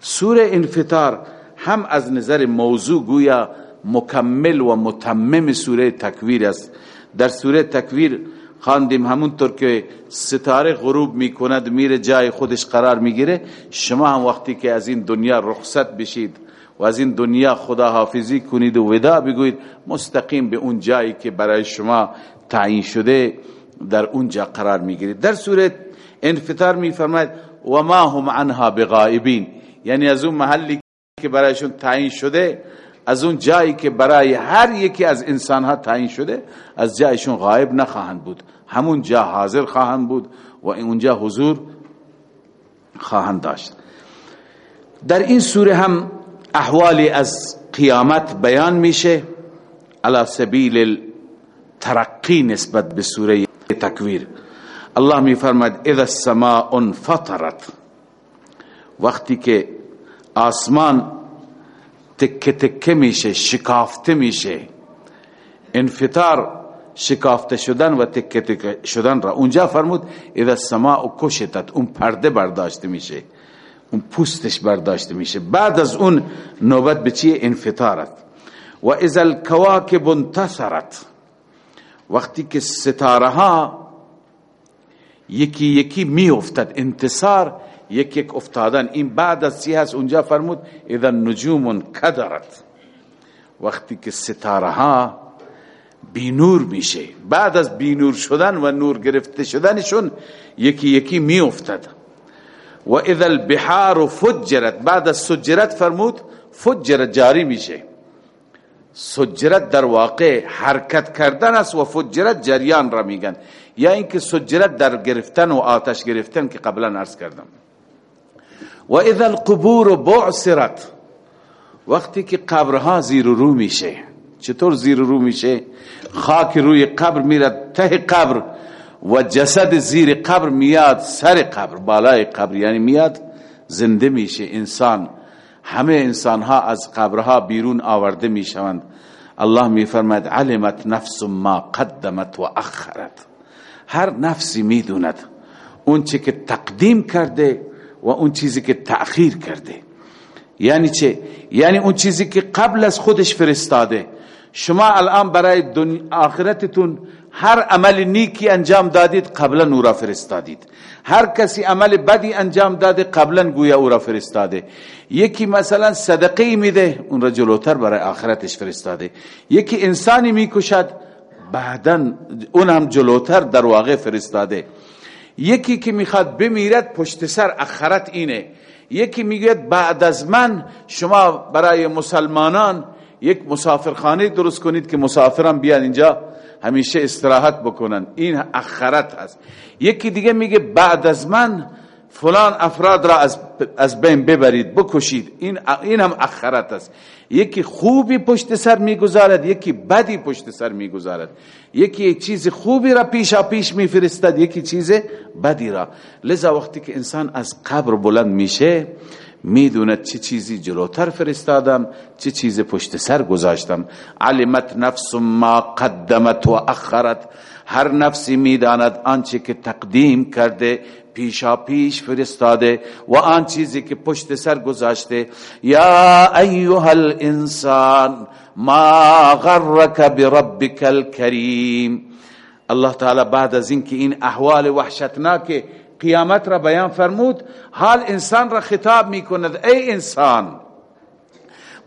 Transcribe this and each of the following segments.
سوره انفطار هم از نظر موضوع گویا مکمل و متمم سوره تکویر است. در سوره تکویر خواندیم همونطور که ستاره غروب می‌کند میره جای خودش قرار می‌گیره. شما هم وقتی که از این دنیا رخصت بشید و از این دنیا خدا حافظی کنید و ودا بگوید مستقیم به اون جایی که برای شما تعیین شده در اونجا قرار می‌گیرید. در صورت انفطار میفرماید و ما هم عنها بغائبین. یعنی از اون محلی که برایشون تعیین شده از اون جایی که برای هر یکی از انسان ها تعیین شده از جایشون غایب نخواهند بود. همون جا حاضر خواهند بود و اونجا حضور خواهند داشت. در این سوره هم احوالی از قیامت بیان میشه. على سبیل ترقی نسبت به سوره تکویر. الله می فرماید اذا السماء انفطرت. وقتی که آسمان تکه تکه میشه شکافته میشه. انفطار شکافته شدن و تکه تکه شدن را. اونجا فرمود اذا السماء کشتت. اون پرده برداشته میشه. اون پوستش برداشته میشه. بعد از اون نوبت به چیه انفطارت. و اذا الكواكب انتصرت. وقتی که ستاره ها یکی یکی می افتد انتصار یک یک افتادن. این بعد از سی هست؟ اونجا فرمود اذا نجوم کدرت وقتی که ستاره ها بینور میشه. بعد از بینور شدن و نور گرفته شدنشون یکی یکی می افتد و اذا البحار فجرت. بعد از سجرت فرمود فجرت جاری میشه. سجرت در واقع حرکت کردن است و فجرت جریان را میگن. یا اینکه سجرت در گرفتن و آتش گرفتن که قبلا عرض کردم. و اذا القبور بعثرت. وقتی که قبرها زیر رو میشه. چطور زیر رو میشه؟ خاک روی قبر میرد ته قبر و جسد زیر قبر میاد سر قبر بالای قبر یعنی میاد زنده میشه. انسان همه انسان ها از قبرها بیرون آورده می‌شوند. الله میفرماید علمت نفس ما قدمت و اخرت. هر نفسی می‌دوند. اون چی که تقدیم کرده و اون چیزی که تأخیر کرده. یعنی چه؟ یعنی اون چیزی که قبل از خودش فرستاده. شما الان برای آخرتتون هر عمل نیکی انجام دادید قبلا او را فرستادید. هر کسی عمل بدی انجام داده قبلا گویا او را فرستاده. یکی مثلا صدقه میده اون را جلوتر برای آخرتش فرستاده. یکی انسانی می‌کشد بعدا اون هم جلوتر در واقع فرستاده. یکی که می‌خواد بمیرد پشت سر اخرت اینه. یکی می‌گوید بعد از من شما برای مسلمانان یک مسافرخانه درست کنید که مسافران بیان اینجا همیشه استراحت بکنن. این اخرت هست. یکی دیگه میگه بعد از من فلان افراد را از, از بین ببرید بکشید. این, این هم اخرت است. یکی خوبی پشت سر می‌گذارد یکی بدی پشت سر می‌گذارد. یکی یک چیز خوبی را پیشا پیش میفرستد یکی چیز بدی را. لذا وقتی که انسان از قبر بلند میشه می‌دوند چه چیزی جلوتر فرستادم چه چیز پشت سر گذاشتم. علمت نفس ما قدمت و اخرت. هر نفسی می‌داند آنچه که تقدیم کرده پیشا پیش فرستاده و آن چیزی که پشت سر گذاشته یا ایها الانسان ما غرک بربک الكریم الله تعالی بعد از اینکه این احوال وحشتناک قیامت را بیان فرمود حال انسان را خطاب می کند ای انسان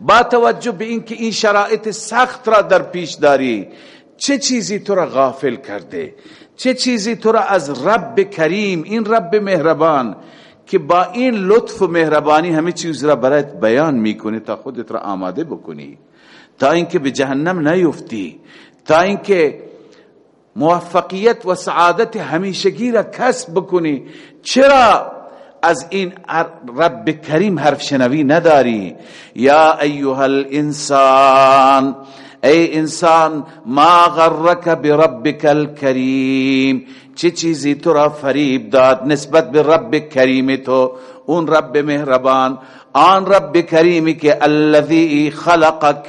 با توجه به اینکه این شرایط سخت را در پیش داری چه چیزی تو را غافل کرده؟ چه چیزی تو را از رب کریم این رب مهربان که با این لطف و مهربانی همه چیز را برایت بیان می‌کنه تا خودت را آماده بکنی. تا اینکه به جهنم نیفتی تا اینکه موفقیت و سعادت همیشگی را کسب بکنی. چرا از این رب کریم حرف شنوی نداری؟ یا ایها الانسان ای انسان ما غرک بربک الكریم چه چیزی تو را فریب داد نسبت به رب کریم تو؟ اون رب مهربان آن رب کریمی که الذی خلقک.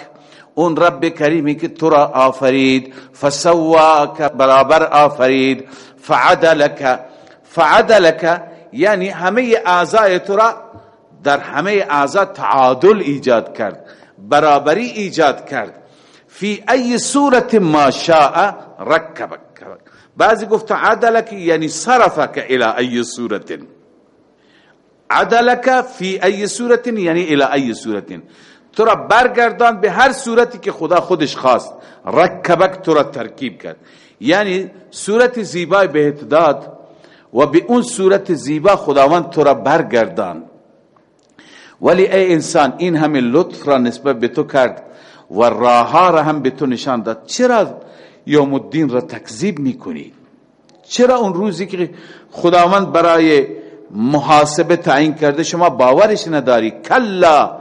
اون رب کریمی که تو را آفرید. فسواک برابر آفرید. فعدلک. فعدلک یعنی همه اعضای تو را در همه اعضا تعادل ایجاد کرد. برابری ایجاد کرد. فی ای صورت ما شاء رکبک. بعضی گفت عدلک یعنی صرفک الى ای صورت عدلک فی ای صورت یعنی الى ای صورت تو را برگردان به هر صورتی که خدا خودش خواست. رکبک تو را ترکیب کرد. یعنی صورت زیبای بهت داد و به اون صورت زیبا خداوند تو را برگردان. ولی ای انسان این همه لطف را نسبت به تو کرد. و راه را هم به تو نشان داد. چرا یوم الدین را تکذیب می‌کنی؟ چرا اون روزی که خداوند برای محاسبه تعیین کرده شما باورش نداری؟ کلا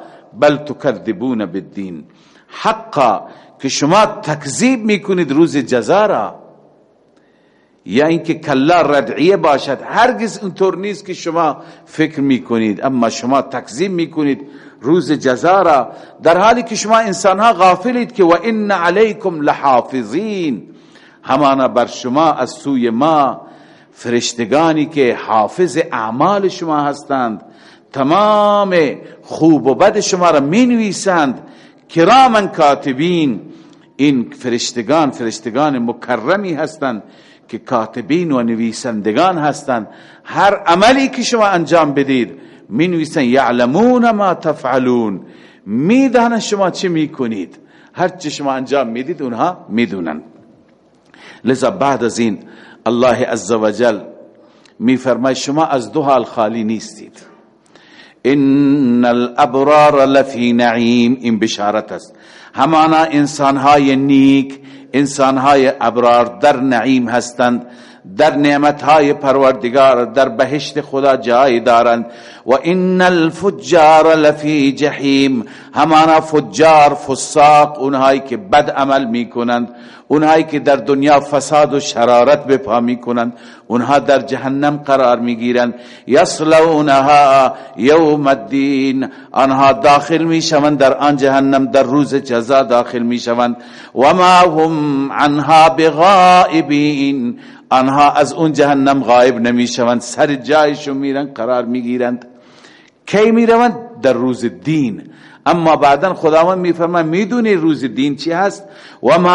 بل تکذبون بالدین. حقا که شما تکذیب می‌کنید روز جزا را. یا اینکه کلا ردعیه باشد. هرگز اینطور نیست که شما فکر می‌کنید اما شما تکذیب می‌کنید. روز جزا را در حالی که شما انسانها غافلید که و ان علیکم لحافظین. همانا بر شما از سوی ما فرشتگانی که حافظ اعمال شما هستند. تمام خوب و بد شما را می نویسند کرامن کاتبین. این فرشتگان فرشتگان مکرمی هستند. که کاتبین و نویسندگان هستند. هر عملی که شما انجام بدید می نویسن یعلمون ما تفعلون. می‌دانند شما چه می‌کنید. هر چه شما انجام می‌دید اونها می‌دونن. لذا بعد از این الله عزوجل میفرمای شما از دو حال خالی نیستید. ان الابرار لفی نعیم این بشارت است همانا انسانهای نیک انسانهای ابرار در نعیم هستند در نعمتهای پروردگار در بهشت خدا جای دارند. و ان الفجار لفی جهیم همانا فجار فساق اونهایی که بد عمل می‌کنند اونهایی که در دنیا فساد و شرارت به پا می‌کنند اونها در جهنم قرار می‌گیرند. یصلونها یوم الدین. آنها داخل می‌شوند در آن جهنم در روز جزا داخل می‌شوند. و ما هم عنها بغائبین. آنها از اون جهنم غایب نمی‌شوند. سر جایشون میرن قرار می‌گیرند. کی می‌روند؟ در روز دین. اما بعدا خداوند میفرماید می‌دونی روز دین چی هست؟ و ما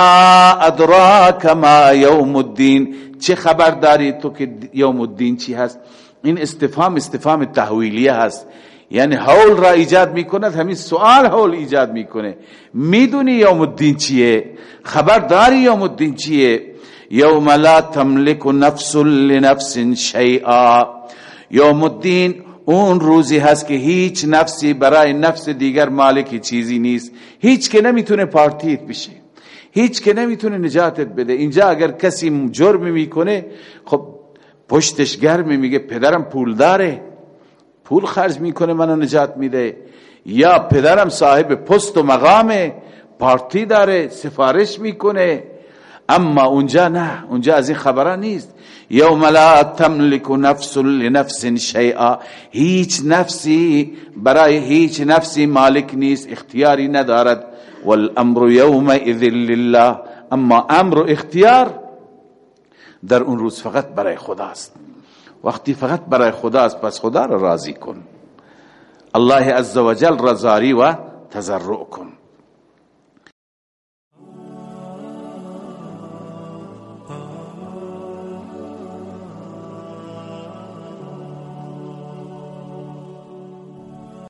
ادراک ما یوم الدین چه خبر داری تو که یوم الدین چی هست؟ این استفهام استفهام تحویلیه هست. یعنی حول را ایجاد می‌کند همین سوال حول ایجاد می‌کنه. می‌دونی یوم الدین چیه؟ خبر داری یوم الدین چیه؟ یوم لا تملک نفس لنفس شیئا یوم الدین اون روزی هست که هیچ نفسی برای نفس دیگر مالک چیزی نیست. هیچ که نمی‌تونه پارتیت بشه. هیچ که نمی‌تونه نجاتت بده. اینجا اگر کسی جرم می‌کنه خب پشتش گرم میگه پدرم پول داره. پول خرج می‌کنه منو نجات میده. یا پدرم صاحب پست و مقامه پارتی داره سفارش می‌کنه. اما اونجا نه اونجا از این خبران نیست. یوم لا تملک نفس لنفس شیئا. هیچ نفسی برای هیچ نفسی مالک نیست اختیاری ندارد. والامر یومئذ لله. اما امر و اختیار در اون روز فقط برای خداست. وقتی فقط برای خداست پس خدا را راضی کن. الله عزوجل رضاری و تضرع کن.